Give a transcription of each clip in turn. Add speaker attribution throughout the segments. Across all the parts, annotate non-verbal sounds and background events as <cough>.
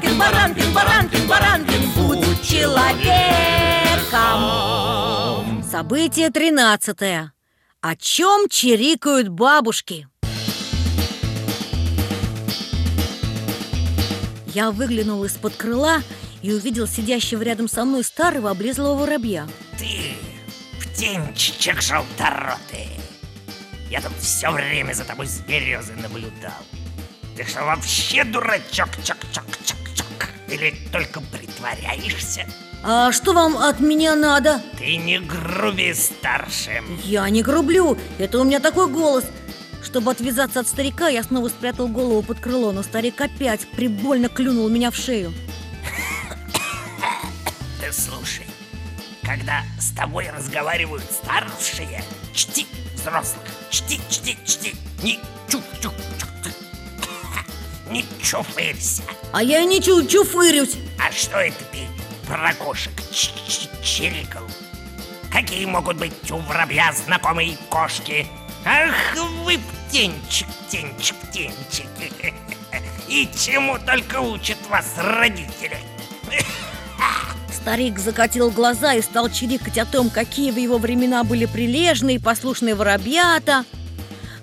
Speaker 1: Баранкин, Баранкин, Баранкин, Баранкин, будь человеком.
Speaker 2: Событие тринадцатое. О чем чирикают бабушки? Я выглянул из-под крыла и увидел сидящего рядом со мной старого облезлого воробья.
Speaker 3: Ты, птенчик желторотый Я тут все время за тобой с березы наблюдал. Ты что, вообще дурачок, чок-чок-чок-чок? Или только притворяешься?
Speaker 2: А что вам от меня надо?
Speaker 3: Ты не груби старшим
Speaker 2: Я не грублю, это у меня такой голос Чтобы отвязаться от старика, я снова спрятал голову под крыло Но старик опять прибольно клюнул меня в шею
Speaker 3: Ты слушай, когда с тобой разговаривают старшие, чти взрослых, чти, чти, чти, не чух, чух, чух, <laughs> не чуфырься.
Speaker 2: А я и не чу чуфырюсь
Speaker 3: А что это ты про кошек ч- ч- чирикал? Какие могут быть у воробья знакомые кошки? Ах вы птенчик, птенчик, птенчик. <laughs> И чему только учат вас родители. <laughs>
Speaker 2: Старик закатил глаза и стал чирикать о том, какие в его времена были прилежные и послушные воробьята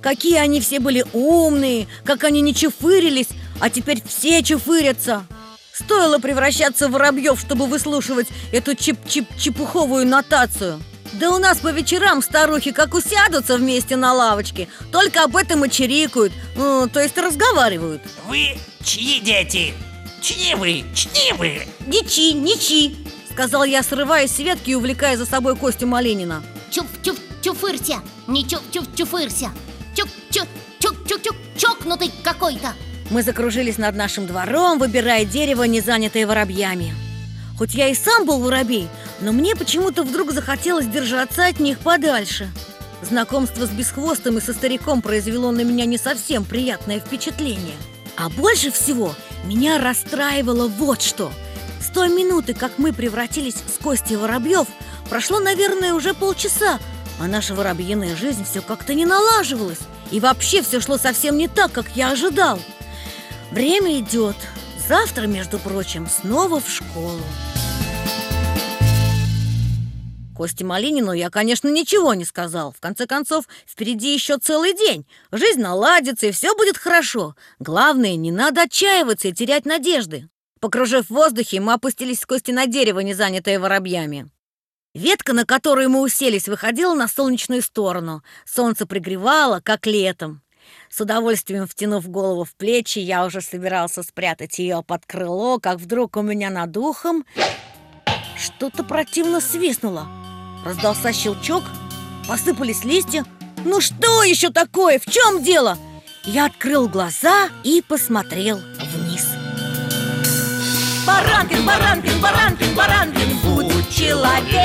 Speaker 2: Какие они все были умные, как они не чуфырились, а теперь все чуфырятся Стоило превращаться в воробьев, чтобы выслушивать эту чип-чип-чепуховую нотацию. Да у нас по вечерам старухи как усядутся вместе на лавочке Только об этом и чирикают, ну, то есть разговаривают.
Speaker 3: Вы чьи дети? Чьи вы? Чьи вы?
Speaker 2: Ничи, ничи, сказал я, срываясь с ветки и увлекая за собой Костю Малинина.
Speaker 4: Чуф-чуф-чуфырся, не чуф-чуф-чуфырся Чук-чук-чук-чук-чук, чокнутый какой-то
Speaker 2: Мы закружились над нашим двором, выбирая дерево, не занятое воробьями. Хоть я и сам был воробей, но мне почему-то вдруг захотелось держаться от них подальше. Знакомство с бесхвостом и со стариком произвело на меня не совсем приятное впечатление. А больше всего меня расстраивало вот что. С той минуты, как мы превратились с Костей в воробьев Прошло, наверное, уже полчаса А наша воробьиная жизнь все как-то не налаживалась. И вообще все шло совсем не так, как я ожидал Время идет. Завтра, между прочим, снова в школу. Косте Малинину я, конечно, ничего не сказал. В конце концов, впереди еще целый день. Жизнь наладится и все будет хорошо. Главное, не надо отчаиваться и терять надежды. Покружив в воздухе, мы опустились с Кости на дерево, не занятое воробьями. Ветка, на которую мы уселись, выходила на солнечную сторону. Солнце пригревало, как летом с удовольствием втянув голову в плечи, я уже собирался спрятать ее под крыло, как вдруг у меня над ухом что-то противно свистнуло. Раздался щелчок, посыпались листья. Ну что еще такое? В чем дело? Я открыл глаза и посмотрел вниз.
Speaker 1: Баранкин, Баранкин, Баранкин, Баранкин, будь человеком